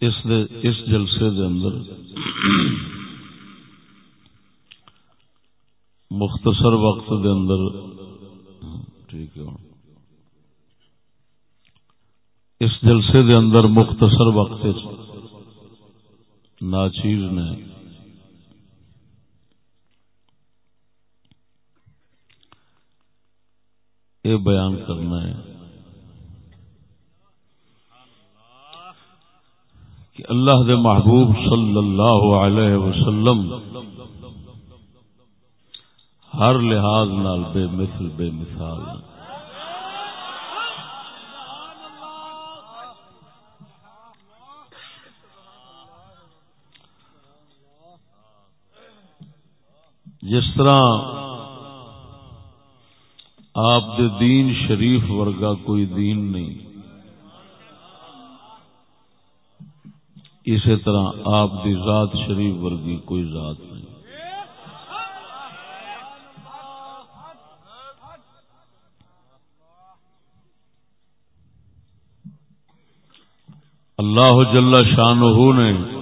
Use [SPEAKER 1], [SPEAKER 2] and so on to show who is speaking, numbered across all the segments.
[SPEAKER 1] اس دے اس جلسے دے اندر مختصر وقت دے اندر ٹھیک ہے۔ اس جلسے دے اندر مختصر وقت ناچیز نے یہ بیان کرنا ہے۔ کہ اللہ دے محبوب صلی اللہ علیہ وسلم ہر لحاظ نال بے مثل، بے مثال۔ جس طرح آپ دے دین شریف ورگا کوئی دین نہیں اسی طرح آپ دی ذات شریف ورگی کوئی ذات نہیں۔ اللہ جل شانہ نے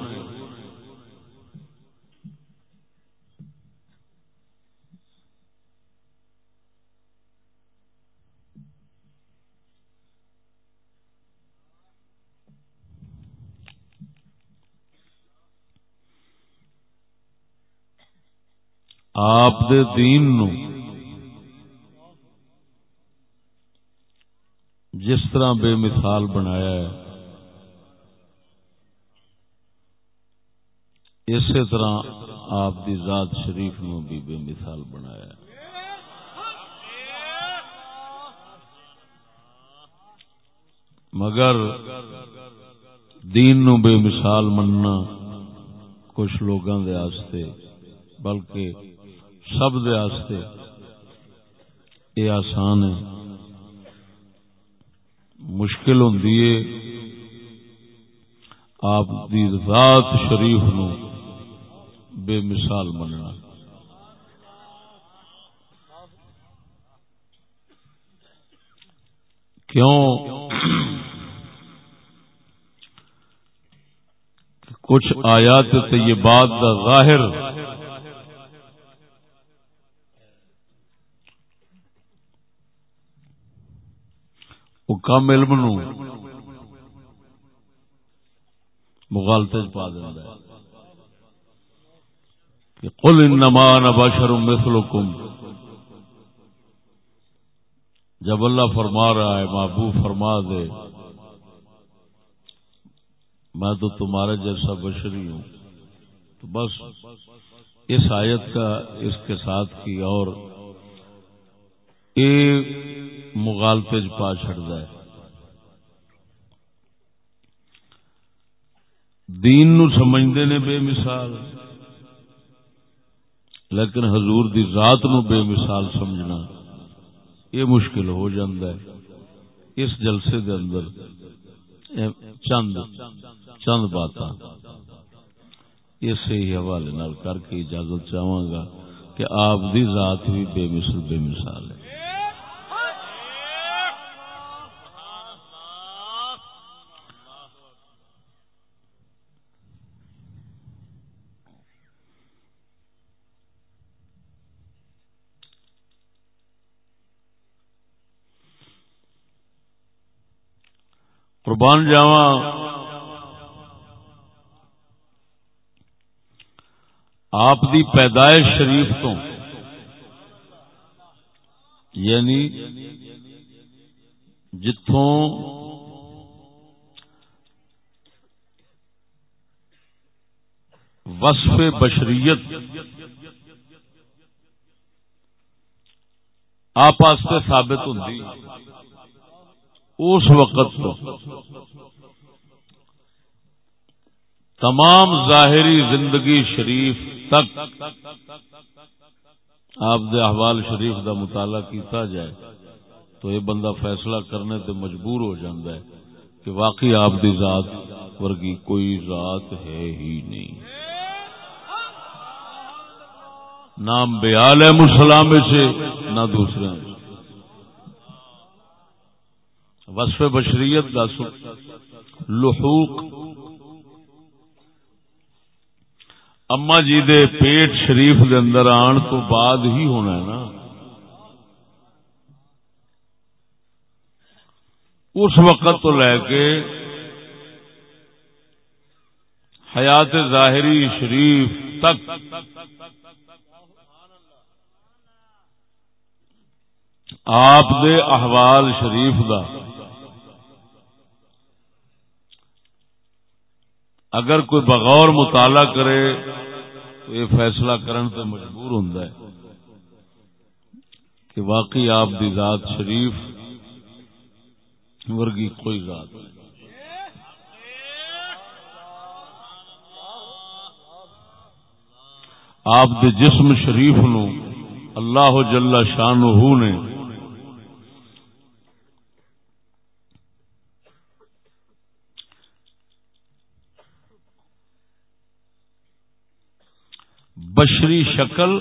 [SPEAKER 1] آپ دے دین نو۔ جس طرح بے مثال بنایا ہے۔ اسی طرح آپ دی ذات شریف نو بھی بے مثال بنایا مگر دین نو بے مثال مننا کچھ لوگوں دے بلکہ سب دے آستے یہ آسان ہے۔ مشکل ہوں آپ دی ذات شریف نو بے مثال مننا۔ کیوں؟ کچھ آیات یہ بات دا ظاہر وہ کم علم نو مغالطے پا دینا ہے۔ کہ قل انما انا بشر مثلکم۔ جب اللہ فرما رہا ہے، محبوب فرما دے، میں تو تمہارے جیسا بشری ہوں۔ تو بس اس آیت کا اس کے ساتھ کی اور مغالطے پا چڑھتا ہے۔ دین نو سمجھتے نے بے مثال۔ لیکن حضور دی ذات نو بے مثال سمجھنا یہ مشکل ہو ہے۔ اس جلسے دے اندر چند چند بات اسی حوالے نال کر کے اجازت چاہوں گا کہ آپ دی ذات بھی بے مثل، بے مثال ہے۔ قربان جاوا آپ دی پیدائش شریف تو۔ یعنی جتوں وصف بشریت آپ ثابت ہوتی اس وقت تو تمام ظاہری زندگی شریف تک آپ دے احوال شریف دا مطالعہ کیتا جائے تو یہ بندہ فیصلہ کرنے تے مجبور ہو جاندہ ہے کہ واقعی آپ دی ذات ورگی کوئی ذات ہے ہی نہیں۔ نام بیال ہے مسلام سے، نہ دوسرے۔ وصف بشریت کا لحوق. اما جی دے پیٹ شریف دے اندر آن تو بعد ہی ہونا ہے نا۔ اس وقت تو لے کے حیات ظاہری شریف تک۔ آپ دے احوال شریف دا۔ اگر کوئی بغور مطالعہ کرے تو یہ فیصلہ کرن سے مجبور ہوں کہ واقعی آپ دی ذات شریف ورگی کوئی ذات نہیں۔ آپ دے جسم شریف نو اللہ جل شان نے بشری شکل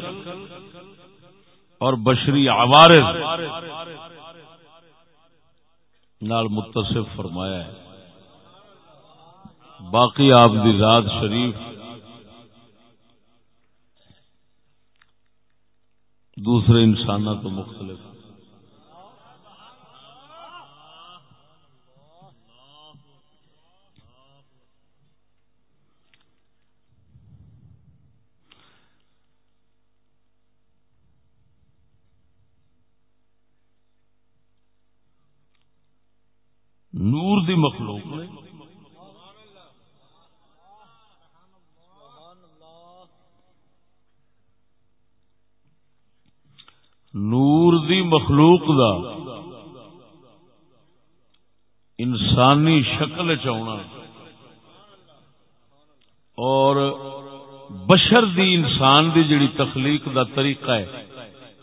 [SPEAKER 1] اور بشری عوارض نال متصف فرمایا ہے۔ باقی آپ دی ذات شریف۔ دوسرے انسانوں تو مختلف۔ نور دی مخلوق. نے نور دی مخلوق دا انسانی شکل چنا اور بشر دی انسان دی جڑی تخلیق دا طریقہ ہے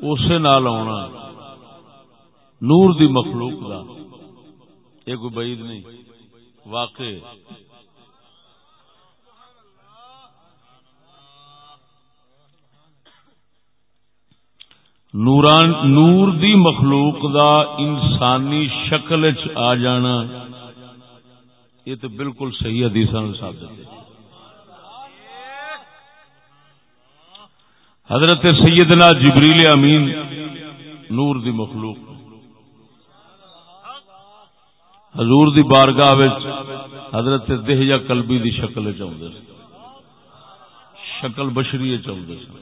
[SPEAKER 1] اسے نال آنا نور دی مخلوق دا۔ یہ کوئی بعید نہیں، واقع۔ نوران، نور دی مخلوق دا انسانی شکل چ آ جانا، یہ تو بالکل صحیح حدیث ثابت ہے حضرت سیدنا جبریل امین، نور دی مخلوق۔ حضور دی بارگاہ حضرت دہیا کلبی دی شکل چاہتے شکل بشری چاہتے سن۔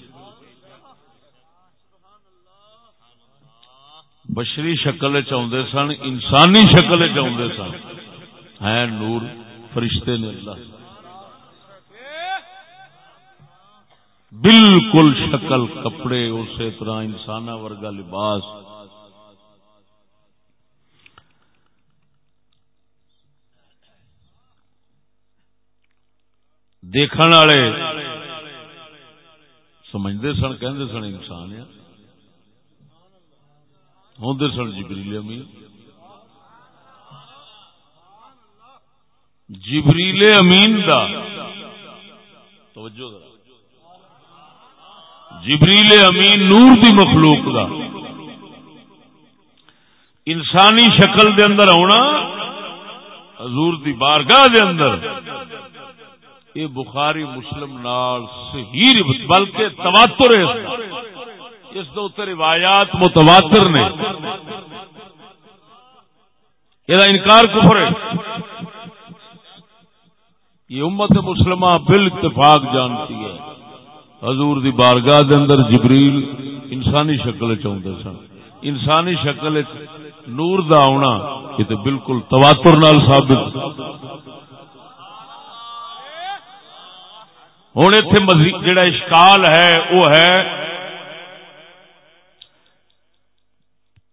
[SPEAKER 1] بشری شکل چاہتے سن، انسانی شکل چاہتے سن۔ ہے نور، فرشتے نے اللہ۔ بالکل شکل، کپڑے اسی طرح انسان ورگا لباس۔ دیکھنے والے۔ سمجھتے سن کہ سن انسان ہوں سن جبریل امین۔ جبریل امین دا۔ توجہ جبریل امین نور دی مخلوق دا۔ انسانی شکل دے اندر آنا حضور دی بارگاہ دے اندر۔ یہ بخاری مسلم نال صحیح بلکہ تواتر اس دے روایات متواتر نے۔ یہ انکار کفر ہے۔ یہ امت مسلمہ بال اتفاق جانتی ہے۔ حضور دی بارگاہ دے اندر جبریل انسانی شکل چاہتے سن۔ انسانی شکل نور دا آنا یہ تو بالکل تواتر نال ثابت۔ ہوں اتے جڑا اشکال ہے، وہ ہے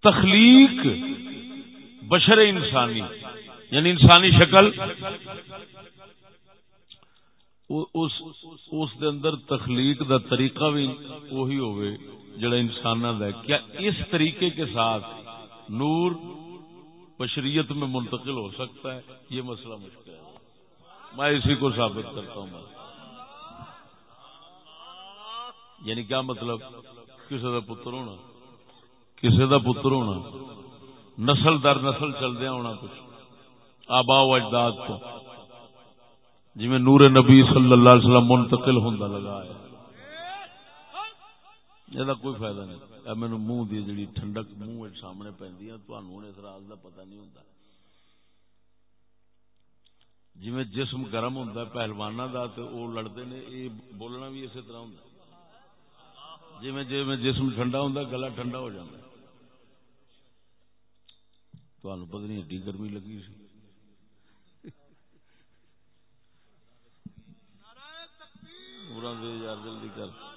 [SPEAKER 1] تخلیق بشر انسانی یعنی انسانی شکل۔ اس دے اندر تخلیق دا طریقہ بھی وہی ہوئے جڑا انسان دا کیا اس طریقے کے ساتھ نور بشریت میں منتقل ہو سکتا ہے؟ یہ مسئلہ مشکل ہے۔ میں اسی کو ثابت کرتا ہوں۔ یعنی کیا مطلب؟ کسی کا پتر ہونا۔ کسی کا پتر ہونا۔ نسل در نسل چلدیا ہونا کچھ۔ آبا و اجداد تو۔ جی میں نور نبی صلی اللہ علیہ وسلم منتقل ہوں لگا ہے۔ یہ کوئی فائدہ نہیں۔ مینو منہ دی جڑی ٹھنڈک منہ سامنے پہ اس راز کا پتا نہیں ہوتا جی جسم گرم ہوں پہلوانا دا تو وہ لڑتے نے یہ بولنا بھی اسی طرح ہوں جی جی میں جسم ٹھنڈا ہوں گلا ٹھنڈا ہو جاتا تو پتہ نہیں ایڈی گرمی لگی سی۔ دے یار جلدی کر۔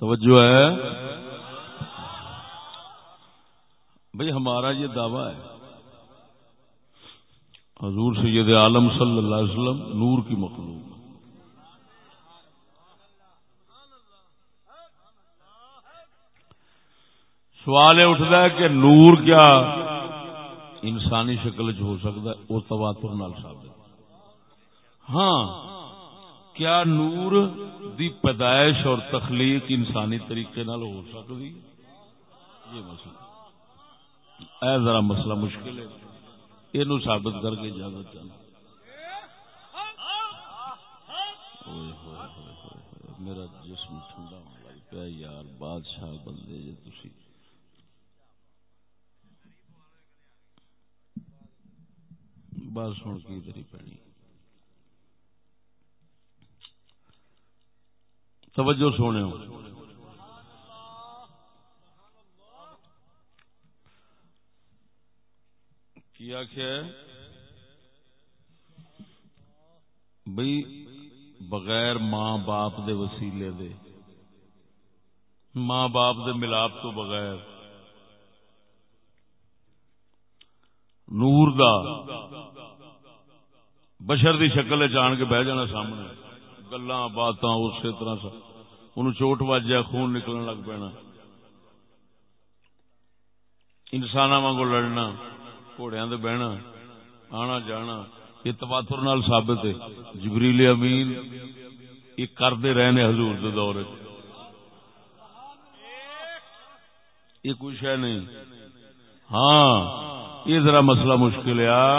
[SPEAKER 1] توجہ ہے۔ بھئی ہمارا یہ دعویٰ ہے۔ حضور سید عالم صلی اللہ علیہ وسلم نور کی مخلوق۔ سوال یہ اٹھتا ہے کہ نور کیا انسانی شکل چ ہو سکتا ہے؟ وہ تواتر نال ثابت۔ ہاں۔ کیا نور دی پیدائش اور تخلیق انسانی طریقے نال ہو سکتی؟ یہ مسئلہ۔ اے ذرا مسئلہ مشکل ہے۔ یہ ثابت کر کے اجازت چاہنا میرا جسم ٹھنڈا ہونے لگ پیا۔ یار، بادشاہ بندے جی تھی بس ہوں کی دری پینی توجہ سونے کیا کیا بھئی بغیر ماں باپ دے وسیلے دے۔ ماں باپ دے ملاپ تو بغیر۔ نور دا۔ بشر دی شکل جان کے بہ جانا سامنے۔ گلا بات اسی طرح سے انہوں چوٹ واجیا خون نکلنے لگ پینا۔ انسان واگ لڑنا گھوڑیا بہنا، آنا جانا، یہ تباتر نال ثابت ہے۔ جبریل امین یہ کرتے رہے حضور دے دور یہ کوئی شہ نہیں۔ ہاں یہ ذرا مسئلہ مشکل ہے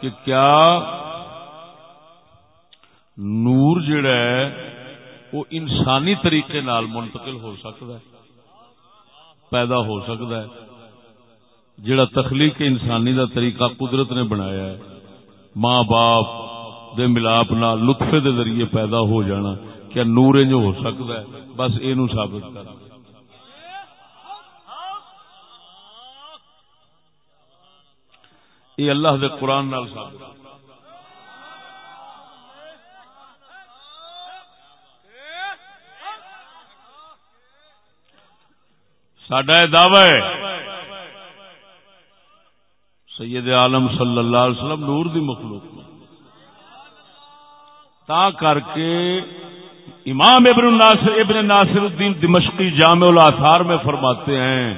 [SPEAKER 1] کہ کیا نور جڑا ہے، وہ انسانی طریقے نال منتقل ہو سکتا ہے، پیدا ہو سکتا ہے۔ جڑا تخلیق انسانی دا طریقہ قدرت نے بنایا ہے، ماں باپ دے ملاپ نال، لطفے دے ذریعے پیدا ہو جانا، کیا نور جو ہو سکتا ہے؟ بس یہ ثابت کر یہ اللہ دے قرآن نال ثابت۔ سڈا یہ دعوی ہے۔ سید عالم صلی اللہ علیہ وسلم نور دی مخلوق۔ تا کر کے امام ابن ناصر ابن ناصر الدین دمشقی جامع الاثار میں فرماتے ہیں،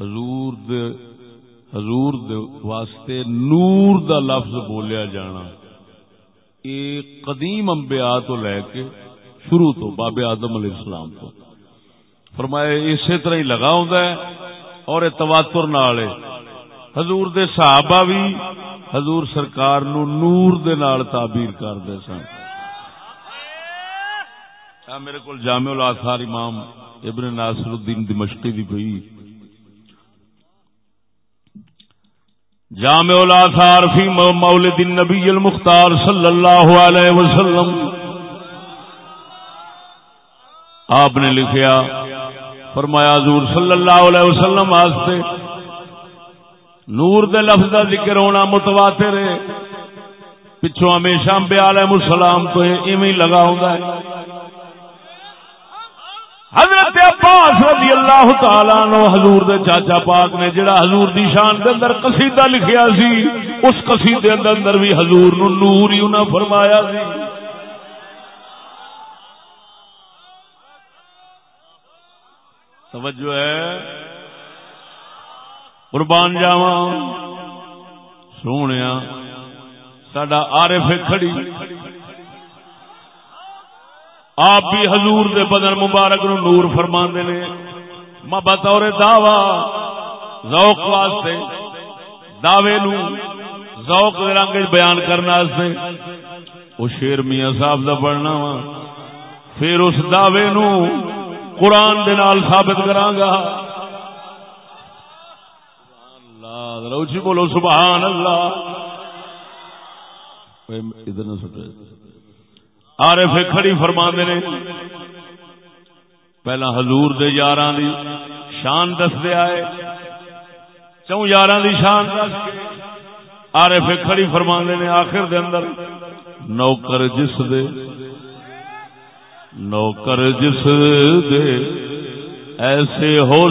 [SPEAKER 1] حضور دے حضور دے واسطے نور دا لفظ بولیا جانا۔ یہ قدیم انبیاء تو لے کے شروع تو باب آدم علیہ السلام تو۔ فرمایا اسی طرح ہی لگا ہوں ہے اور تواتر نال حضور دے صحابہ بھی حضور سرکار نو نور دے نال تعبیر کرتے سن۔ میرے کو جامع الاثار امام ابن ناصر الدین دمشقی دی پئی۔ جامع الاثار فی مولد النبی المختار صلی اللہ علیہ وسلم۔ آپ نے لکھیا فرمایا حضور صلی اللہ علیہ وسلم واسطے۔ نور دے لفظ کا ذکر ہونا متواتر ہے۔ پچھو ہمیشہ امبیا علیہ السلام تو ایویں لگا ہوتا ہے۔ حضرت عباس رضی اللہ تعالی نو حضور دے چاچا پاک نے جڑا حضور دی شان دے اندر قصیدہ لکھیا سی، اس قصیدے دے اندر بھی حضور نو نور ہی انہاں فرمایا سی۔ توجہ ہے۔ قربان جاواں۔ سونیا۔ ساڈا عارف کھڑی۔ آپ بھی حضور دے بدن مبارک نو نور فرما نے۔ میں بطور دعوی ذوق واسطے دعوے نو ذوق رنگ بیان کرنا وہ شیر میاں صاحب دا پڑھنا وا۔ پھر اس دعوے نو قرآن دے نال ثابت کراں گا۔ اللہ، روچی بولو سبحان اللہ۔ ادھر نہ سٹے۔ آر کھڑی فرما نے۔ پہلا حضور دے یار دی شان دستے آئے۔ چون یار دی شان دس آر کھڑی فرما نے آخر دے اندر، نوکر جس دے نوکر جس دے ایسے ہو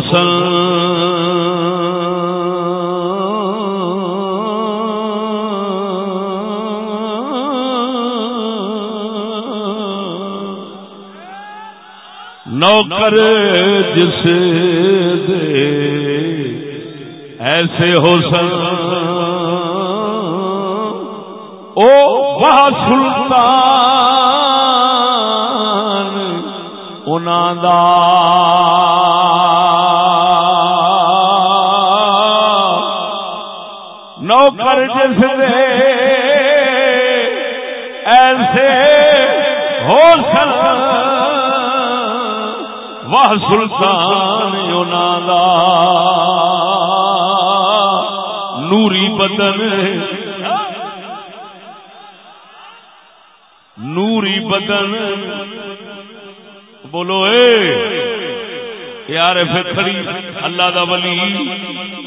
[SPEAKER 1] نوکر جس دے ایسے ہو او وہ سلطان دا نوکر جس دے ایسے ہو سن واہ سلطان دا نوری بدن نوری بدن بولو، اے یار پھر کھڑی اللہ دا ولی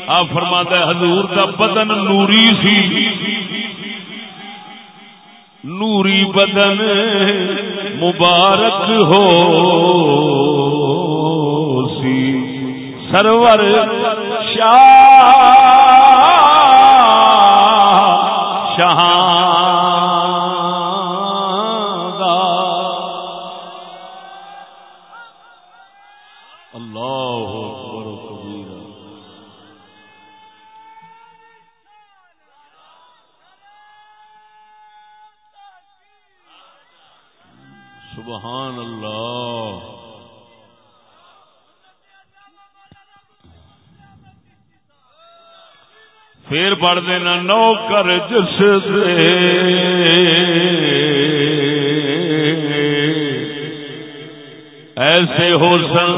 [SPEAKER 1] آ فرما حضور دا بدن نوری سی۔ نوری بدن مبارک ہو سی۔ سرور شاہ پڑھ دینا نو کر جس دے ایسے ہو سن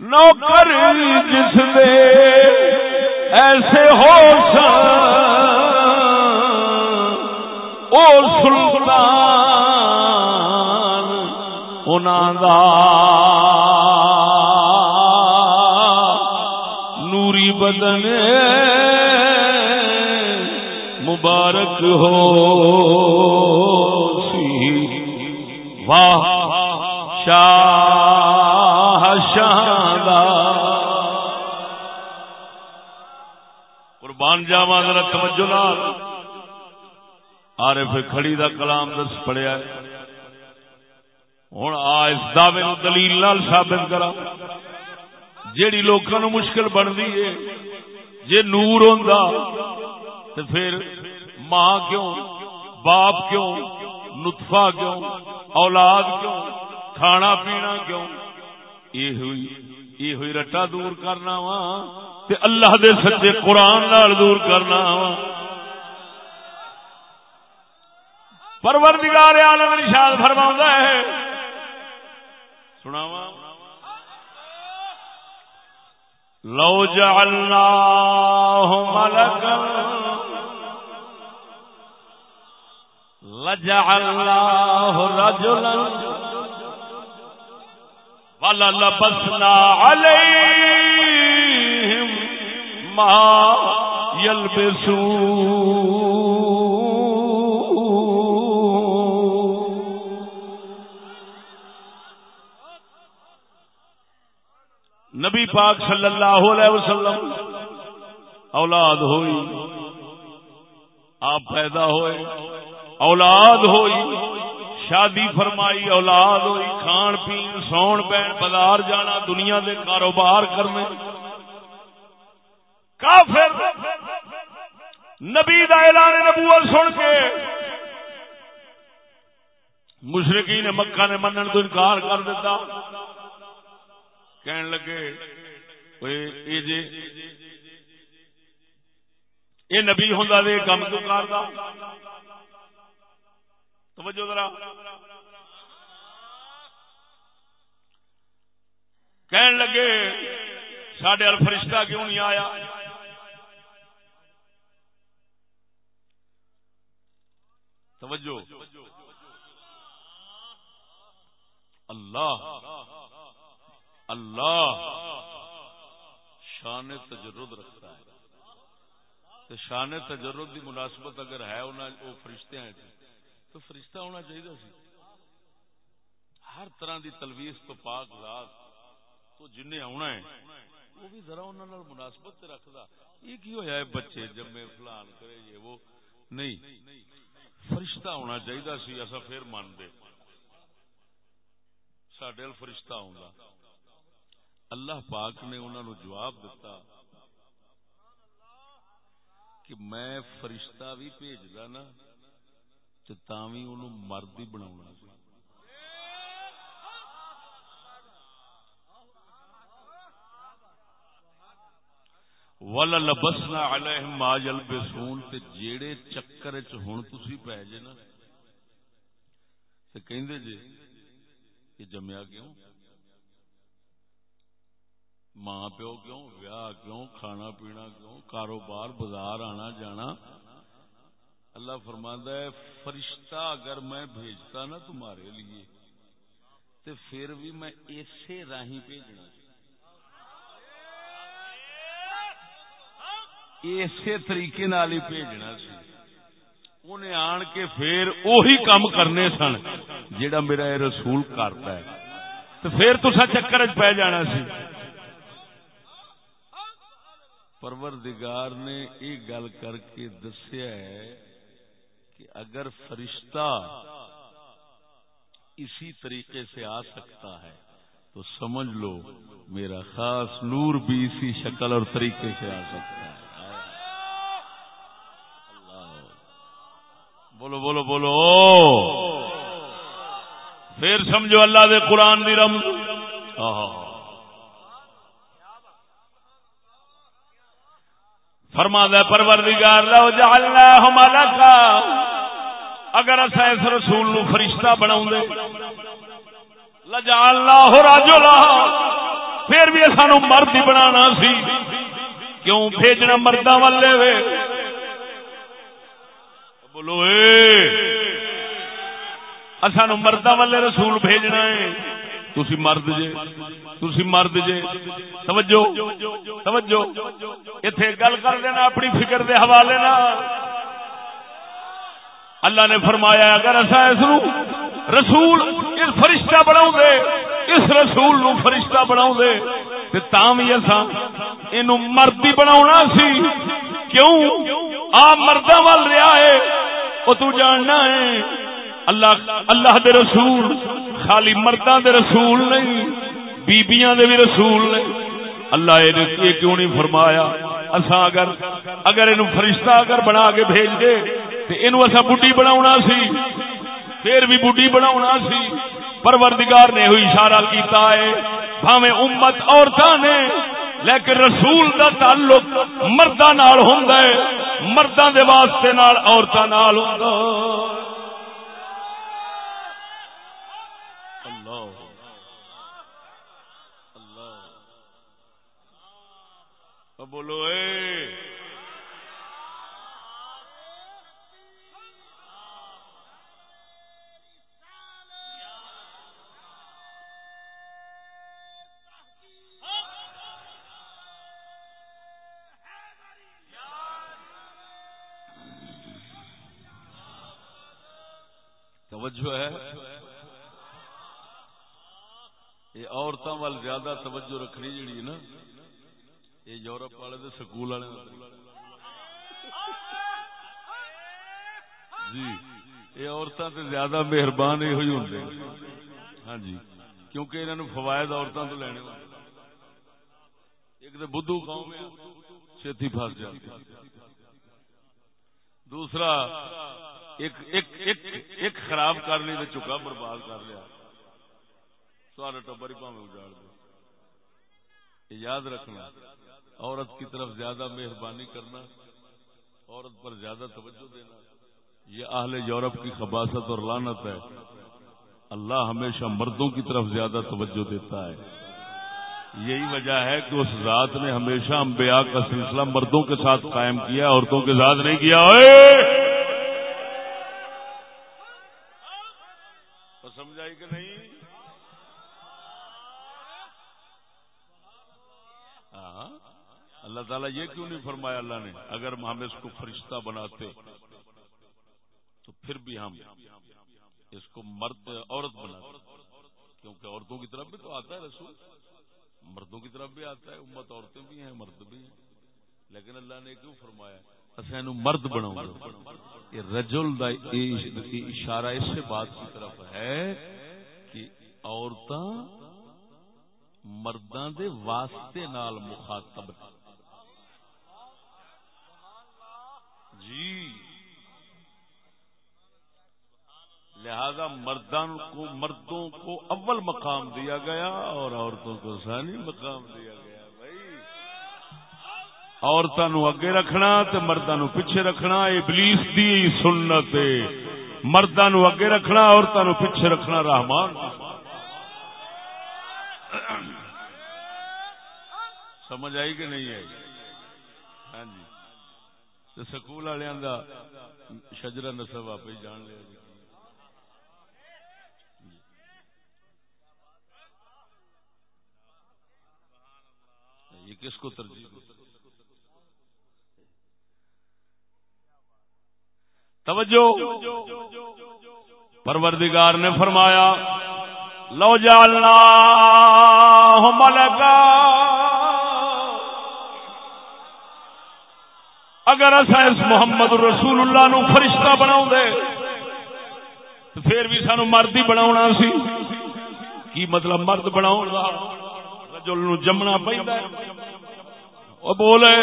[SPEAKER 1] نوکر جس دے ایسے ہو سن او سلطان۔ نوری بدن مبارک ہو سی واہ شاہ شاہ قربان جاوا ذرا توجہ لال آر کھڑی دا کلام درس پڑیا ہوں آ اس دعوے دلیل نال ثابت کرا جیڑی لوکاں نو مشکل بنتی ہے جے نور ہوندا تے پھر ماں کیوں باپ کیوں نطفہ کیوں اولاد کیوں کھانا پینا کیوں یہ ہوئی یہ ہوئی رٹا دور کرنا وا تے اللہ دے سچے قرآن نال دور کرنا وا پروردگار عالم نشاد فرماؤں ہے سناوا لو جعلناه ملكا لجعلناه رجلا فللبسنا عليهم ما يلبسون نبی پاک صلی اللہ علیہ وسلم اولاد ہوئی، آپ پیدا ہوئے، اولاد ہوئی، شادی فرمائی، اولاد ہوئی، کھان پین، سون پین، بازار جانا، دنیا دے کاروبار کرنے۔ کافر نبی دا اعلان نبوت سن کے مشرقی نے مکہ نے منن تو انکار کر دیتا۔ کہن لگے اے جے یہ نبی ہوں کم کیوں کرتا توجہ ذرا۔ کہن لگے سڈے ال فرشتہ کیوں نہیں آیا؟ توجہ۔ اللہ! اللہ شان تجرد رکھتا ہے۔ تو شان تجرد کی مناسبت اگر ہے وہ فرشتے ہیں جی، تو فرشتہ ہونا چاہیے سی۔ ہر طرح دی تلویز تو پاک ذات تو جن آنا ہے، وہ بھی ذرا انہوں مناسبت رکھتا۔ یہ کی ہوا ہے بچے جمے فلان کرے، یہ وہ نہیں۔ فرشتہ ہونا چاہیے سی ایسا پھر مان دے سڈے فرشتہ آؤں اللہ پاک نے انہوں نے جواب دیتا کہ میں فرشتہ بھی بھیجدا نا تاوی ان مرد ہی بنا ول لبسنا علیہم ما یلبسون تے جیڑے چکر وچ ہن تسی پے جے نا تے کہندے جے کہ جمیا کیوں؟ ماں پیو کیوں، ویاہ کیوں، کھانا پینا کیوں، کاروبار، بازار، آنا جانا۔ اللہ فرماندہ ہے، فرشتہ اگر میں بھیجتا نا تمہارے لیے تو پھر بھی میں اسی راہی بھیجنا۔ اسی طریقے نال ہی بھیجنا سی۔ انہیں آن کے پھر اوہی کام کرنے سن جیڑا میرا یہ رسول کرتا ہے۔ تو پھر تو چکر چ پی جانا سی۔ پروردگار نے یہ گل کر کے دسیا ہے کہ اگر فرشتہ اسی طریقے سے آ سکتا ہے، تو سمجھ لو میرا خاص نور بھی اسی شکل اور طریقے سے آ سکتا ہے۔ بولو بولو بولو۔ پھر سمجھو اللہ دے قرآن دی رم فرما دے پروردگار، لو جعلنا ہم کا اگر اصا اس رسول نو فرشتہ بنا لجال لاہو راجو پھر بھی سانو مرد ہی بنا سی۔ کیوں بھیجنا مردہ والے وے؟ بولو سانو مردہ والے رسول بھیجنا ہے۔ تسی مرد جے، تسی مرد جے۔ توجہ توجہ۔ ایتھے گل کر دینا، اپنی فکر دے حوالے نال۔ اللہ نے فرمایا، اگر ایسا اس رسول، اس فرشتہ بنا دے اس رسول نو فرشتہ بنا دے بھی اصا یہ مرد ہی بنا سی۔ کیوں؟ آ مردہ وال رہا ہے وہ تو جاننا ہے۔ اللہ اللہ دے رسول خالی مردہ دے رسول نہیں، بیبیاں دے بھی رسول نہیں۔ اللہ یہ کیوں نہیں فرمایا؟ اصا اگر اگر یہ فرشتہ اگر بنا کے بھیج دے اصا بڈی بنا سی۔ پھر بھی بڈی بنا سی۔ پروردگار نے ہوئی اشارہ کیتا ہے، بھاویں امت عورتوں نے۔ لیکن رسول دا تعلق مردہ نال ہوں مردہ دے واسطے نال عورتوں نال ہوں بولو اے۔ جو ہے۔ یہ عورتوں وال زیادہ توجہ رکھنی جڑی نا۔ یہ یورپ والے دے سکول والے جی یہ عورتوں سے زیادہ مہربان یہ ہوں ہاں جی کیونکہ انہوں فوائد عورتوں تو لینے ایک تو بدھو قوم چھتی پھنس جاتی دوسرا، ایک ایک ایک ایک خراب کرنے میں چکا برباد کر لیا۔ سارا ٹبر ہی پاوے اجاڑ دے۔ یاد رکھنا، عورت کی طرف زیادہ مہربانی کرنا، عورت پر زیادہ توجہ دینا، یہ اہل یورپ کی خباست اور لانت ہے۔ اللہ ہمیشہ مردوں کی طرف زیادہ توجہ دیتا ہے۔ یہی وجہ ہے کہ اس ذات نے ہمیشہ انبیاء کا سلسلہ مردوں کے ساتھ قائم کیا، عورتوں کے ساتھ نہیں کیا سمجھائی کہ نہیں ہاں اللہ تعالیٰ یہ کیوں نہیں فرمایا اللہ نے؟ اگر ہم اس کو فرشتہ بناتے تو پھر بھی ہم اس کو مرد عورت بناتے۔ کیونکہ عورتوں کی طرف بھی تو آتا ہے رسول۔ مردوں کی طرف بھی آتا ہے۔ امت عورتیں بھی ہیں، مرد بھی ہیں۔ لیکن اللہ نے کیوں فرمایا؟ اصل مرد بناؤں یہ رجل دا اشارہ اس سے بات کی طرف ہے کہ عورتاں مرداں دے واسطے نال مخاطب جی۔ لہذا مردان کو مردوں کو اول مقام دیا گیا اور عورتوں کو ثانی مقام دیا گیا بھائی۔ عورتوں اگے رکھنا تو مردوں پیچھے رکھنا، ابلیس دی سنت مردوں اگے رکھنا عورتوں پیچھے رکھنا رحمان۔ سمجھ آئی کہ نہیں آئی؟ جی سکول والوں کا شجرا نسب آپ ہی جان لیا جی۔ یہ کس کو ترجیح توجہ۔ پروردگار نے فرمایا، لو جالنا ملکا۔ اگر اصا اس محمد رسول اللہ نو فرشتہ بنا پھر بھی سانو مرد ہی بنا سی۔ کی مطلب مرد بنا رجل نو جمنا پہ وہ بولے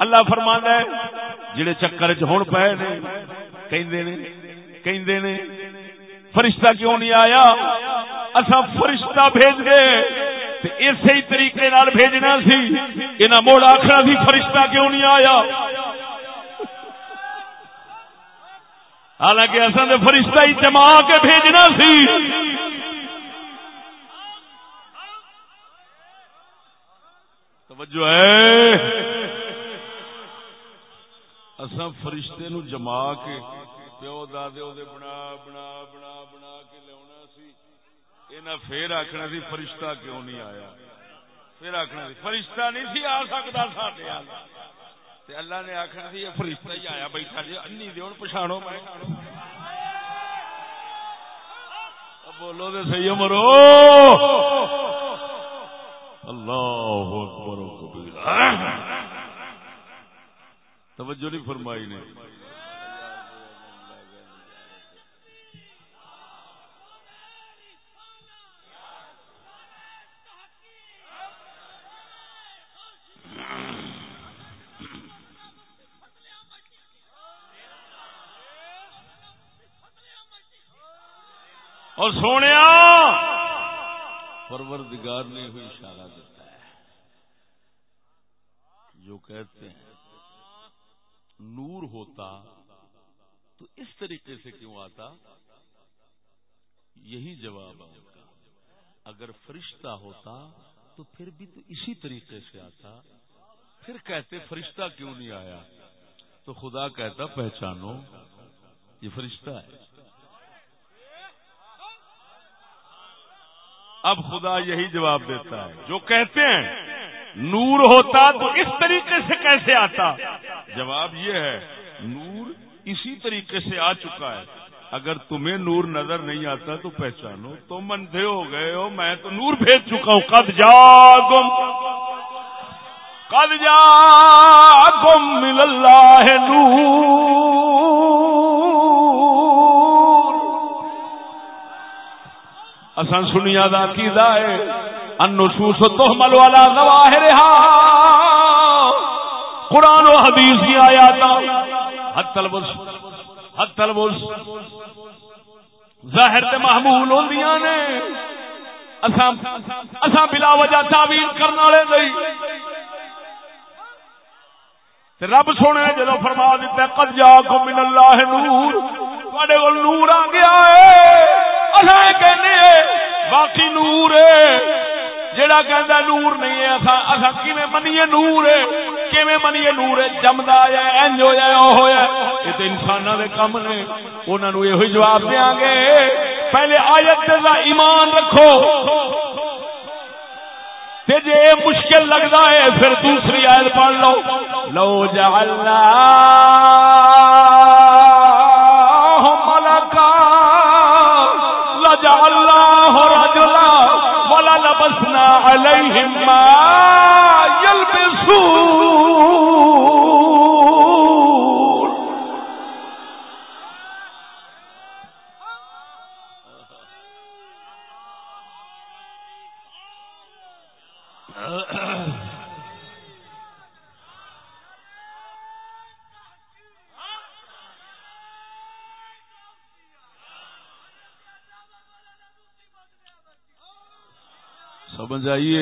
[SPEAKER 1] اللہ فرما ہے، جڑے چکر چن پے نے فرشتہ کیوں نہیں آیا؟ اصا فرشتہ بھیج گئے۔ اسی طریقے بھیجنا سی۔ یہ موڑ آخر سی، فرشتہ کیوں نہیں آیا؟ حالانکہ اصل نے فرشتہ ہی جما کے بھیجنا سی۔ توجہ ہے۔ اصا فرشتے نو جما کے پیو دادے بنا بنا بنا۔ سی پھر آخنا سی فرشتہ کیوں نہیں آیا؟ پھر آخنا سی فرشتہ نہیں سی آ سکتا سڈے تے اللہ نے آخنا سی یہ فرشتہ ہی آیا بیٹھا جی انی دے پچھاڑو میں۔ بولو دے سی مرو۔ اللہ اکبر توجہ نہیں فرمائی نے اور سونے پروردگار نے ہوئی اشارہ دیتا ہے۔ جو کہتے ہیں، نور ہوتا تو اس طریقے سے کیوں آتا؟ یہی جواب ہے۔ کا اگر فرشتہ ہوتا تو پھر بھی تو اسی طریقے سے آتا۔ پھر کہتے، فرشتہ کیوں نہیں آیا؟ تو خدا کہتا، پہچانو، یہ فرشتہ ہے۔
[SPEAKER 2] اب خدا یہی جواب دیتا ہے۔ جو کہتے ہیں، نور ہوتا تو اس طریقے سے کیسے آتا؟ جواب یہ ہے، نور اسی طریقے سے آ چکا ہے۔ اگر تمہیں نور نظر نہیں آتا تو پہچانو۔ تم اندھے ہو گئے ہو، میں تو نور بھیج چکا ہوں۔ کد جا گم کد جا گم مل اللہ نور۔ اساں سنیا دا عقیدہ ہے، النصوص تحمل والا ظواہر قرآن و حدیث کی آیات حد البس حد البس ظاہر تے محمول ہوندیاں نے۔ اساں اساں بلا وجہ تعویل کرنے والے نہیں۔ تے رب سونے نے جدو فرما دیتا قد جاکم من اللہ نور۔ تواڈے کول نور آ گیا ہے۔ کہنے باقی نور ہے۔ جڑا کہ نور نہیں ہے کیویں منیے نور ہے؟ کیویں منیے نور ہے؟ جمدا آیا انج ہویا او ہویا یہ تو انساناں دے کم نے۔ انہاں نو یہ جواب دیاں گے۔ پہلے آیت دا ایمان رکھو۔ تے جے مشکل لگدا ہے، پھر دوسری آیت پڑھ لو۔ لو جعلنا سمجھ آئیے۔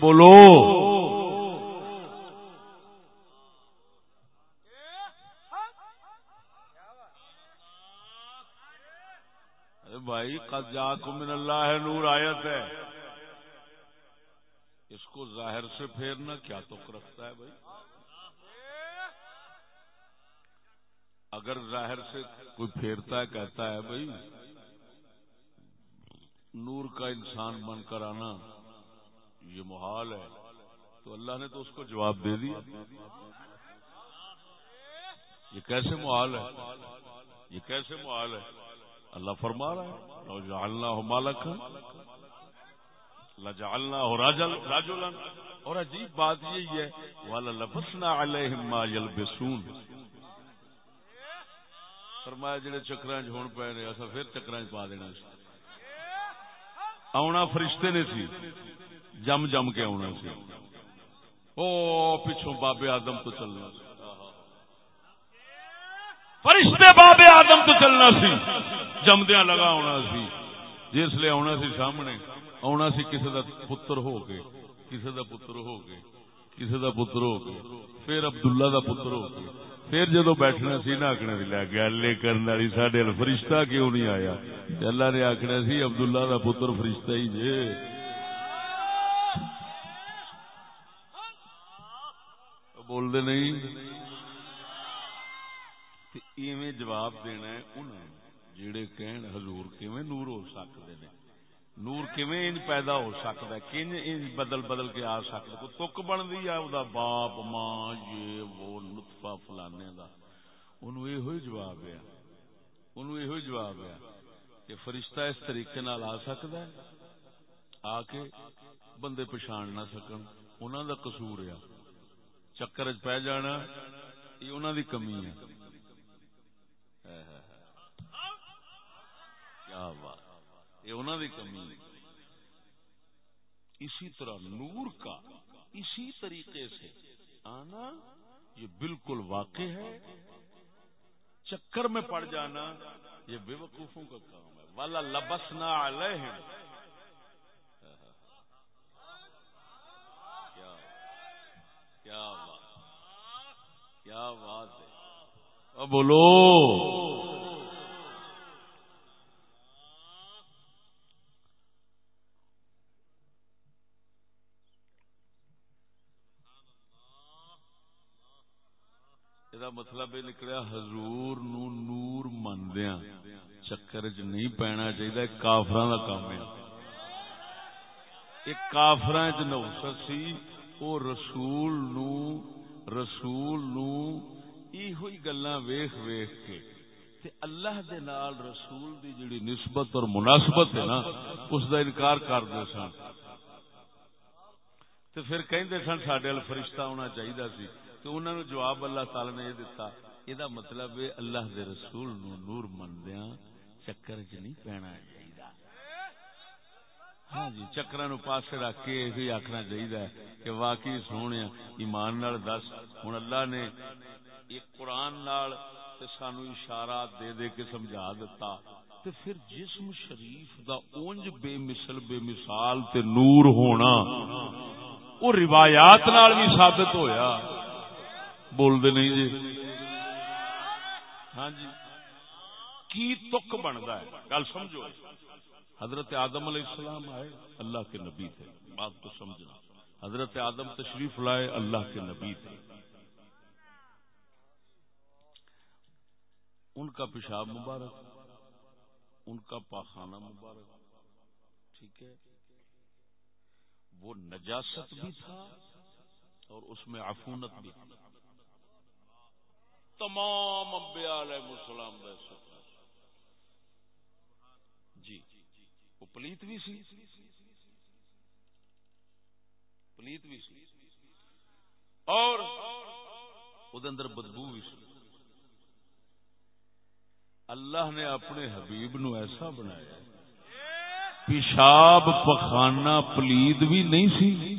[SPEAKER 2] بولو۔ بھائی، قد جاکم من اللہ نور آیت ہے۔ اس کو ظاہر سے پھیرنا کیا تو رکھتا ہے بھائی؟ اگر ظاہر سے کوئی پھیرتا ہے، کہتا ہے بھائی نور کا انسان بن کر آنا، یہ محال ہے۔ تو اللہ نے تو اس کو جواب دے دیا۔ یہ کیسے محال ہے؟ یہ کیسے محال ہے؟ اللہ فرما رہا ہے جالنا ہو مالک جالنا ہو راجولن اور عجیب بات یہی ہے والا لبسنا علیہم یلبسون فرمایا، جڑے چکراں جھون پے نے اسا پھر چکراں پا دینا سی آنا فرشتے نے سی، جم جم کے آنا سی۔ او پچھوں بابے آدم تو چلنا سی۔ فرشتے بابے آدم تو چلنا سی۔ جمدیا لگا آنا سی۔ جس لیے آنا سی سامنے آنا سی کسی دا پتر ہو کے کسی دا پتر ہو کے کسی دا پتر ہو کے، پھر عبداللہ دا پتر ہو کے۔ پھر جدو بیٹھنا سی نہ آخنا لیا گل کرنے والی سڈے فرشتہ کیوں نہیں آیا؟ اللہ نے آخنا سی، عبداللہ دا پتر فرشتہ ہی جے۔ بول دے نہیں ایویں جواب دینا ہے انہیں جڑے کہن حضور کیویں نور ہو سکتے ہیں نور کیویں پیدا ہو سکتا ہے؟ کن بدل بدل کے آ سکتا کو تک بنتی ہے؟ وہ باپ، ماں، یہ، وہ، نطفہ فلانے کا انہوں یہ جواب ہے انہوں یہ جواب ہے کہ فرشتہ اس طریقے نال آ سکتا ہے؟ آ کے بندے پچھان نہ سکن۔ انہوں دا قصور ہے۔ چکر چ پی جانا، یہ انہوں دی کمی ہے۔ کیا بات۔ یہ انہوں کی کمی اسی طرح نور کا اسی طریقے سے آنا، یہ بالکل واقع ہے۔ چکر میں پڑ جانا، یہ بے وقوفوں کا کام ہے۔ والا لبسنا علیہ کیا بات کیا بات ہے؟ بولو یہ مطلب یہ نکلیا، حضور نو نور مندیا چکر چ نہیں پینا چاہیے کافر کا کام ہے۔ ایک کافر نوست سی وہ رسول نو رسول نو یہ گلا ویخ ویخ کے۔ تے اللہ دے نال رسول دی جڑی نسبت اور مناسبت ہے نا، اس دا انکار کر دے سن۔ تے پھر کہندے سن، ساڈے ال فرشتہ ہونا چاہیدا سی۔ تے انہاں نو جواب اللہ تعالی نے یہ دتا، یہ مطلب ہے اللہ دے رسول نو نور مندیاں چکر چ نہیں پینا چاہیدا۔ ہاں جی چکر نو پاسے رکھ کے یہ آخنا چاہیے کہ واقعی سونے، ایمان نال دس۔ ہوں اللہ نے ایک قرآن نال سانو اشارات دے دے کے سمجھا دیتا تے پھر جسم شریف دا اونج بے مثل، بے مثال تے نور ہونا، وہ روایات نال بھی ثابت ہویا۔ بول دے نہیں جی۔ ہاں جی۔ کی تک بنتا ہے؟ گل سمجھو۔ حضرت آدم علیہ السلام آئے، اللہ کے نبی تھے۔ بات تو سمجھنا۔ حضرت آدم تشریف لائے، اللہ کے نبی تھے۔ ان کا پیشاب مبارک، ان کا پاخانہ مبارک، ٹھیک ہے؟ وہ نجاست بھی تھا اور اس میں عفونت بھی تھی۔ تمام امبیا علیہ السلام جی وہ پلیت بھی سی۔ پلیت بھی سی۔ اور اندر بدبو بھی سی۔ اللہ نے اپنے حبیب نو ایسا بنایا۔ پیشاب پخانا پلید بھی نہیں سی۔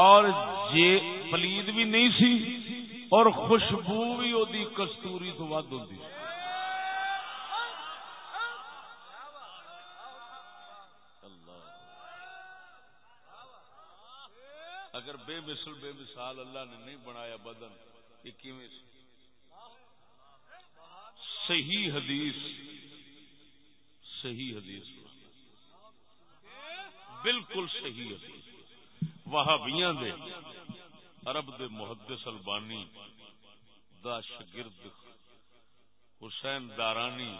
[SPEAKER 2] اور جے پلید بھی نہیں سی اور خوشبو بھی وہی کستوری تو ود ہوتی اگر بے مثل بے مثال اللہ نے نہیں بنایا بدن، یہ کیویں صحیح حدیث صحیح حدیث بالکل صحیح حدیث۔ وہابیاں دے، عرب دے محدث البانی، دا شگرد حسین دارانی،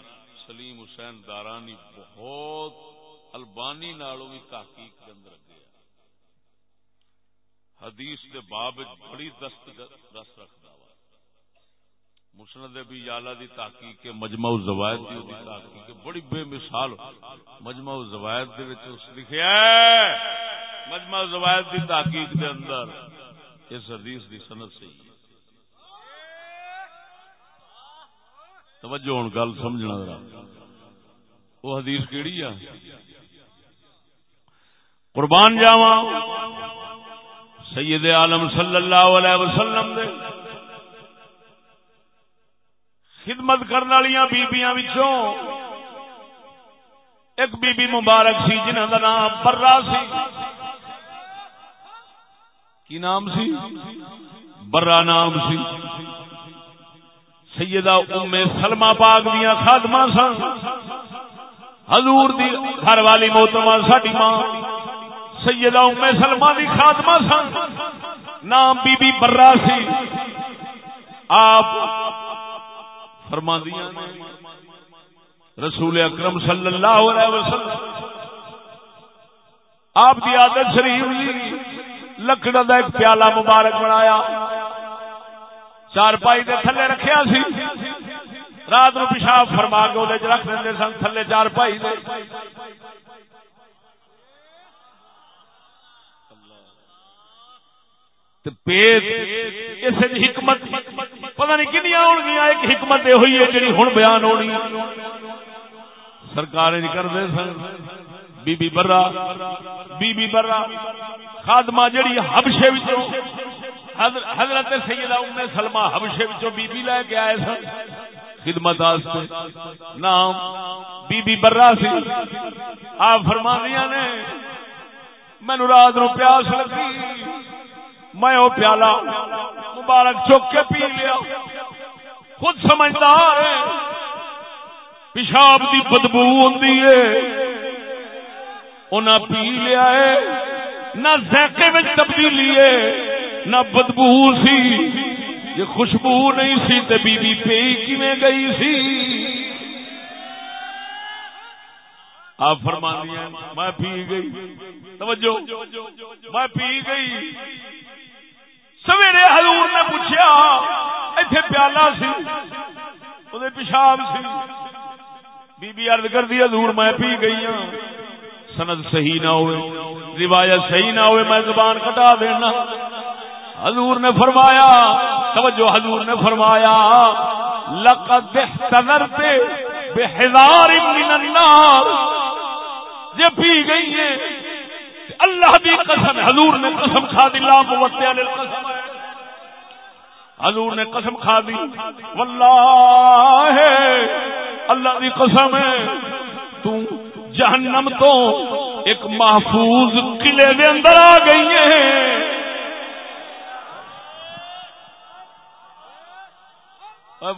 [SPEAKER 2] سلیم حسین دارانی بہت البانی نالوں بھی تحقیق کے اندر گیا حدیث دے باب بڑی دست دست رکھتا وا۔ مسند بھی یالا دی تحقیق کے مجمع الزوائد دی دی تحقیق بڑی بے مثال مجمع الزوائد دے وچ اس لکھیا ہے۔ مجمع الزوائد دی تحقیق دے اندر۔ اس حدیث دی سند صحیح ہے۔ توجہ ہن، گل سمجھنا ذرا۔ وہ حدیث کیڑی ہے؟ قربان جاواں سید عالم صلی اللہ علیہ وسلم دے۔ خدمت کرنے والی بیبیاں ایک بی بی مبارک سی جنہ کا نام برا سی۔ کی نام سی؟ برا نام سی۔ سیدہ ام سلمہ پاک دیا خادمہ سن حضور دی گھر والی موتما ساڈی ماں۔ سیدہ ام سلمہ دی خادمہ سن نام بی بی برا سی۔ آپ فرماندیاں رسول اکرم صلی اللہ علیہ وسلم، آپ کی عادت شریف جی، لکڑ کا ایک پیالہ مبارک بنایا۔ چار پائی کے تھلے رکھیا سی۔ رات نو پیشاب فرما کے وہ رکھ دیں سن تھلے چار پائی دے۔ پیت اس حکمت پتا نہیں کنیا ہو گیا ایک حکمت یہ ہوئی ہے جی ہوں بیان ہونی۔ سرکار کرتے سن۔ بی بی برا، بی بی برا، خادمہ جڑی ہبشے حضرت سیدہ ام سلمہ ہبشے بی بی لے کے آئے سن، خدمت واسطے۔ نام بی بی برا سی۔ آپ فرما نے مینو رات نو پیاس لگی۔ میں وہ پیالہ مبارک چک کے پی لیا۔ خود سمجھدار پیشاب کی بدبو ہوتی ہے۔ انہیں پی لیا ہے، نہ ذائقے میں تبدیلی ہے، نہ بدبو سی۔ یہ خوشبو نہیں سی تو بی بی پی کی گئی سی۔ آپ فرمانی میں پی گئی۔ توجہ، میں پی گئی۔ سویرے حضور نے پوچھا ایتھے پیالہ سی وہ پیشاب سی۔ بی بی عرض کر دی حضور میں پی گئی ہوں سند صحیح نہ ہوئے، روایت صحیح نہ ہوئے، میں زبان کٹا دینا۔ حضور نے فرمایا، توجہ، حضور نے فرمایا، لقد احتضرت بحذار من النار۔ یہ پی گئی ہے اللہ بھی قسم، حضور نے قسم کھا دی، لا موتیا للقسم حضور نے قسم کھا دی۔ واللہ اللہ دی قسم ہے۔ تو جہنم تو ایک محفوظ قلعے دے اندر آ گئی ہے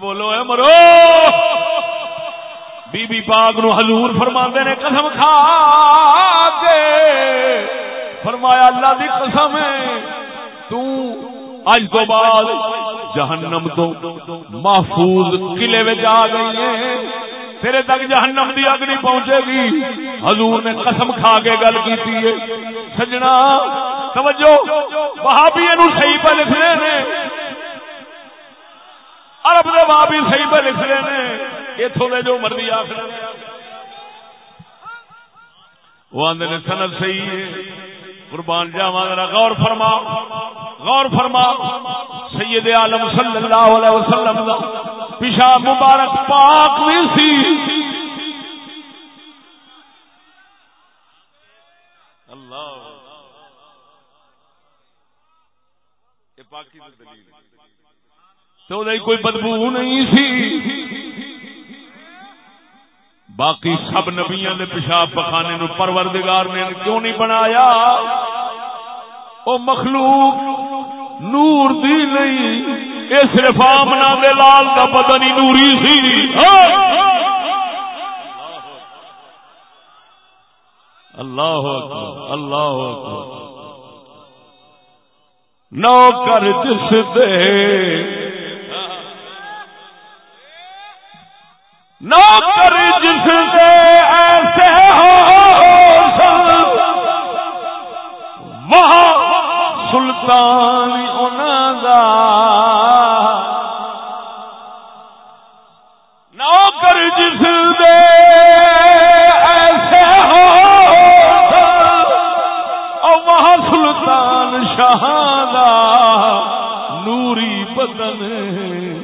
[SPEAKER 2] بولو، اے مرو۔ بی بی پاک نو حضور فرما نے قسم کھا کے فرمایا، اللہ دی قسم ہے۔ تو اج تو بعد جہنم تو محفوظ قلعے آ گئی ہے تیرے تک جہنم دی اگ نہیں پہنچے گی۔ حضور نے قسم کھا کے گل کی سجنا، توجہ، وہابی نو صحیح پہ لکھ رہے نے۔ عرب دے باپ صحیح پہ لکھ رہے ہیں اتوں دے جو مرضی آخر۔ وہ آدھے نے سنت صحیح ہے۔ قربان جاوا ذرا غور فرما غور فرما، سید عالم صلی اللہ علیہ وسلم دا پیشاب مبارک پاک بھی سی۔ اللہ۔ یہ پاکی دلیل۔ تو کوئی بدبو نہیں سی۔ باقی سب نبیا نے پیشاب پخانے نو پروردگار نے کیوں نہیں بنایا؟ او مخلوق، نور دی نہیں یہ صرف آمنا دے لال کا پتہ نہیں نوری سی۔ اللہ اللہ نو کر جس دے نوکر جس سے ایسے ہو وہاں سلطان دا نوکر جس دے ایسے ہو وہاں سلطان شاہ نوری بدن۔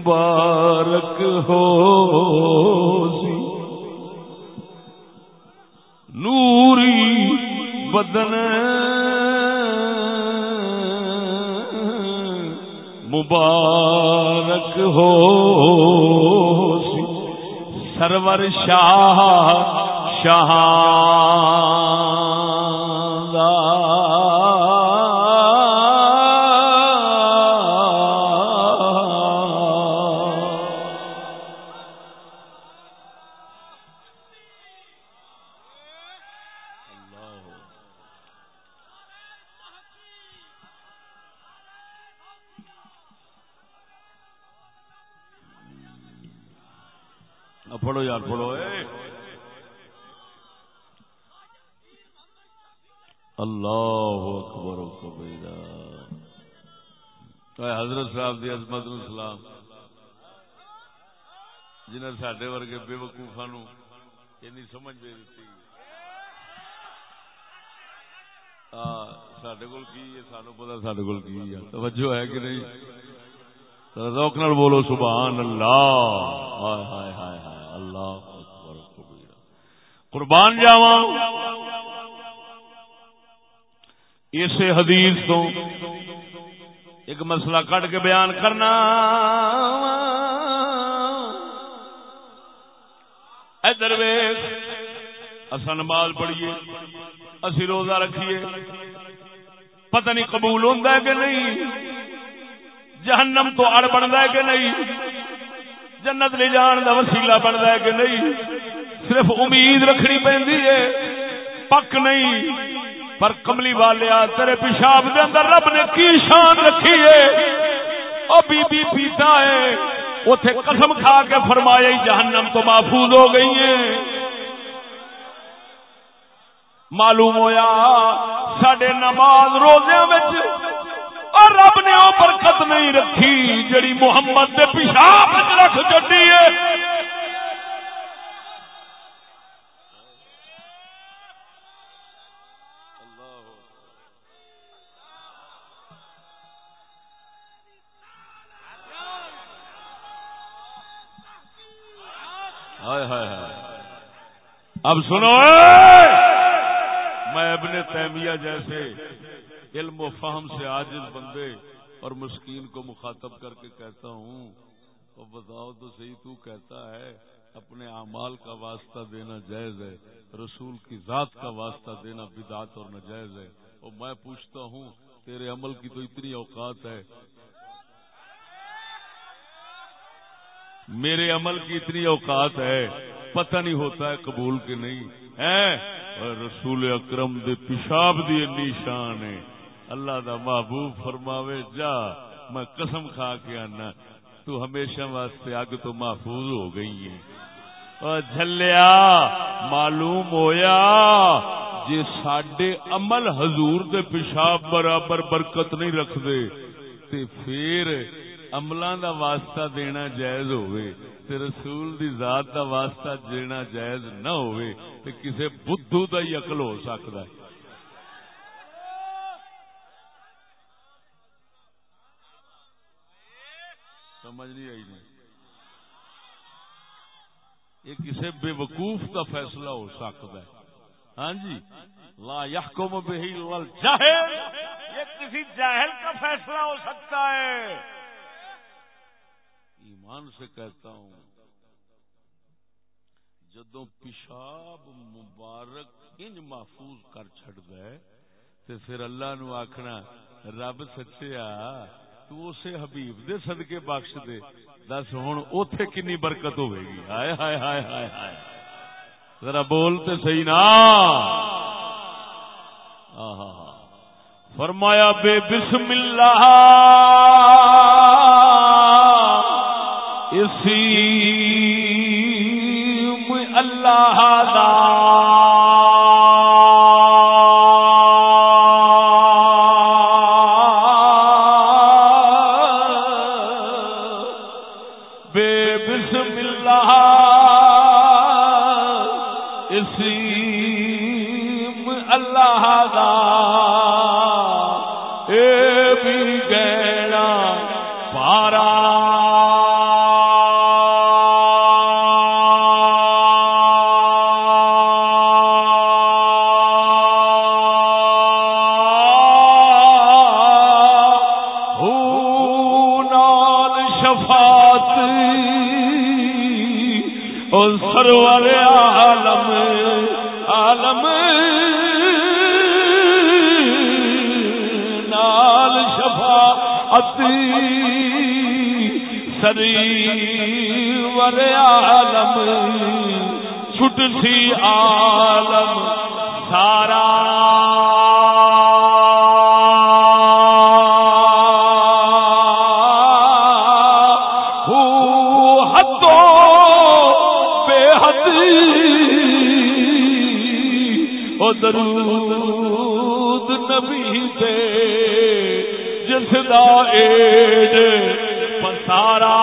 [SPEAKER 2] مبارک ہو سی۔ نوری بدن۔ مبارک ہو سی۔ سرور شاہ شاہ اللہ اکبر و کبیرہ۔ حضرت صاحب دی عظمت نو سلام۔ جنہیں سڈے ورگے بے وقوفا نو اینی سمجھ دے دیتی سڈے کول کی ہے؟ سانو پتا سڈے کول کی ہے۔ توجہ ہے کہ نہیں؟ روک نال بولو، سبحان اللہ۔ ہائے ہائے ہائے۔ اللہ اکبر کبیرہ۔ قربان جاواں۔ اس حدیث تو ایک مسئلہ کٹ کے بیان کرنا۔ ادھر اصا نماز پڑھیے، اسی روزہ رکھیے۔ پتہ نہیں قبول ہوتا ہے کہ نہیں، جہنم تو اڑ بنتا ہے کہ نہیں؟ جنت لے جان کا وسیلہ بنتا ہے کہ نہیں؟ صرف امید رکھنی پہ پک نہیں۔ پر کملی والے تیرے پیشاب دے اندر رب نے کی شان رکھی ہے؟ او بی بی پیتا ہے اتے قسم کھا کے فرمایا جہنم تو محفوظ ہو گئی ہے معلوم ہویا سڈے نماز روزے اور رب نے وہ برکت نہیں رکھی، جڑی محمد کے پیشاب رکھ چی ہے۔ اب سنو میں ابن تیمیہ جیسے علم و فہم سے عاجز بندے اور مسکین کو مخاطب کر کے کہتا ہوں اور بتاؤ تو صحیح تو کہتا ہے، اپنے اعمال کا واسطہ دینا جائز ہے، رسول کی ذات کا واسطہ دینا بدعت اور نجائز ہے۔ اور میں پوچھتا ہوں، تیرے عمل کی تو اتنی اوقات ہے۔ میرے عمل کی اتنی اوقات ہے، پتہ نہیں ہوتا ہے قبول کے نہیں۔ ہے رسول اکرم دے پیشاب دی نشان ہے۔ اللہ دا محبوب فرماوے، جا، میں قسم کھا کے آنا۔ تو ہمیشہ واسطے اگ تو محفوظ ہو گئی ہے جھلیا، معلوم ہویا جی سڈے عمل حضور دے پیشاب برابر برکت نہیں رکھ دے تے پھر عملوں دا واسطہ دینا جائز ہوئے، تے رسول دی ذات دا واسطہ دینا جائز نہ ہوئے، تے کسے بدھو دا ہی عقل ہو سکتا ہے۔ سمجھ نہیں آئی نہیں یہ کسی بے وقوف کا فیصلہ ہو سکتا ہے۔ ہاں جی۔ لا یحکم بہی الجاہل۔ یہ کسی جاہل کا فیصلہ ہو سکتا ہے۔ ایمان سے کہتا ہوں جدو پیشاب مبارک انج محفوظ کر چڑ دے، تے پھر اللہ نو آخنا رب سچیا تو اسے حبیب دے صدقے بخش دے۔ دس ہوں اوتھے کنی برکت ہوے گی۔ ہائے ہائے ہائے ہائے ہائے۔ ذرا بولتے صحیح نا۔ فرمایا، بے بسم اللہ۔ اسی اللہ بے سی عالم سارا بے حد درود نبی دے جس دا ایڈ پسارا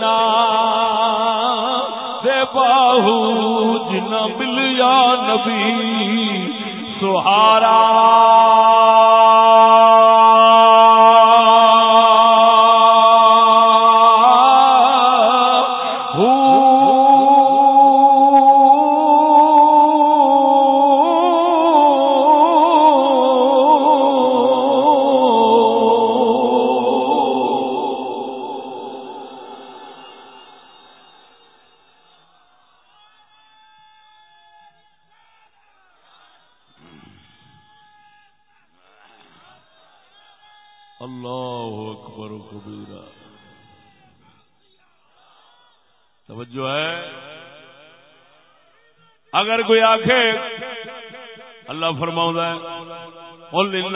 [SPEAKER 2] جنا سے باہو جنا ملیا نبی سہارا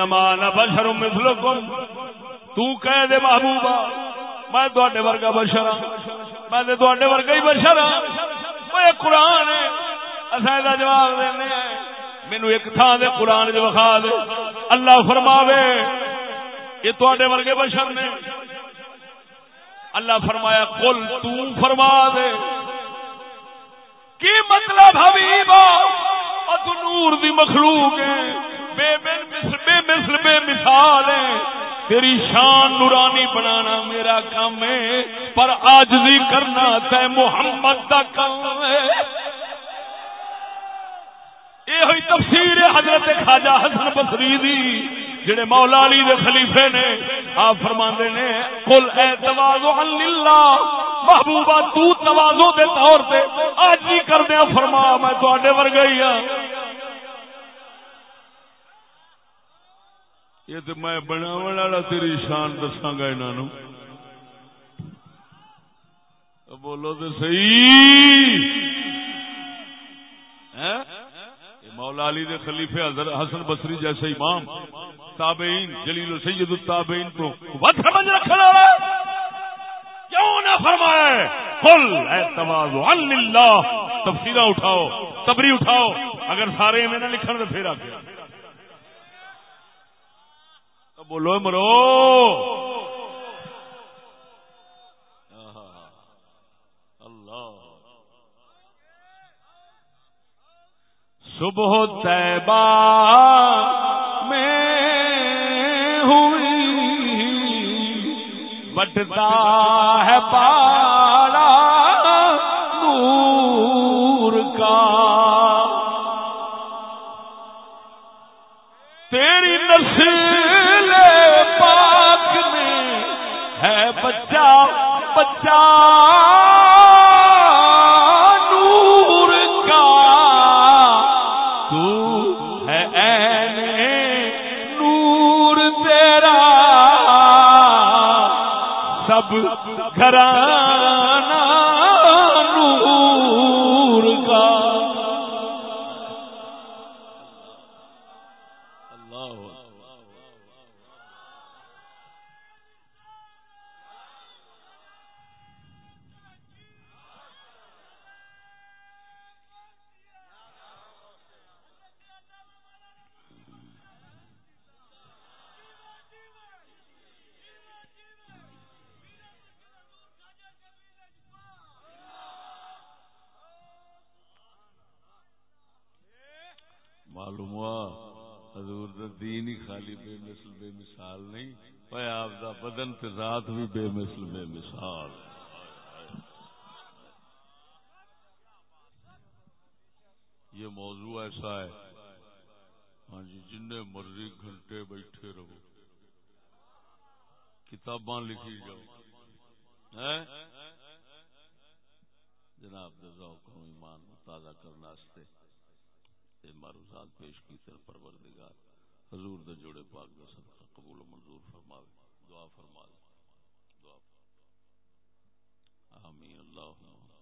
[SPEAKER 2] انما انا بشر مثلکم، تو کہہ دے محبوبا میں تواڈے ورگا بشر ہاں میں تے تواڈے ورگا ہی بشر ہاں۔ اوے قرآن ہے، اساں دا جواب دینے ہیں۔ مینوں ایک تھان دے قرآن جو وکھا دے۔ اللہ فرماوے، یہ تواڈے ورگے بشر نے۔ اللہ فرمایا، قل تو فرما دے۔ کی مطلب حبیبا تو نور دی مخلوق ہے۔ بے بے مثل بے مثال ہے، تیری شان نورانی بنانا میرا کام ہے، پر آجزی کرنا تے محمد دا کام ہے۔ یہ ہوئی تفسیر حضرت خواجہ حسن بصری دی، جڑے مولا علی دے خلیفے نے آپ فرماندے نے، قل اے تواضع للہ، محبوبہ تو تواضع دے طور تے، آج ہی کردیا فرما، میں تواڈے ورگا ہی ہاں۔ یہ تو میں بناو والا تیری شان دساں گا انہوں بولو تو صحیح۔ ہاں؟ مولا علی دے خلیفے حضرت حسن بصری جیسے امام، تابعین، جلیل و سید التابعین کو ود سمجھ رکھنا کیوں نہ فرمائے؟ قل، اے تواضع للہ تفسیرہ اٹھاؤ، تبری اٹھاؤ۔ اگر سارے میں نہ لکھن تو پھر آ گیا بولو مرو۔ اللہ۔ صبح طیبہ میں ہوئی بٹتا ہے پا تے ذات بھی بے مثل، بے مثال۔ یہ موضوع ایسا ہے۔ ہاں جی جن مرضی گھنٹے بیٹھے رہو۔ کتاباں لکھی جاؤ۔ جناب دے ذوق نو ایمان، تازہ کرنے واسطے معروضات پیش کی کیتے پروردگار۔ حضور دے جوڑے پاک دا صدقہ قبول و منظور فرماوے، دعا فرما دے آمين اللهم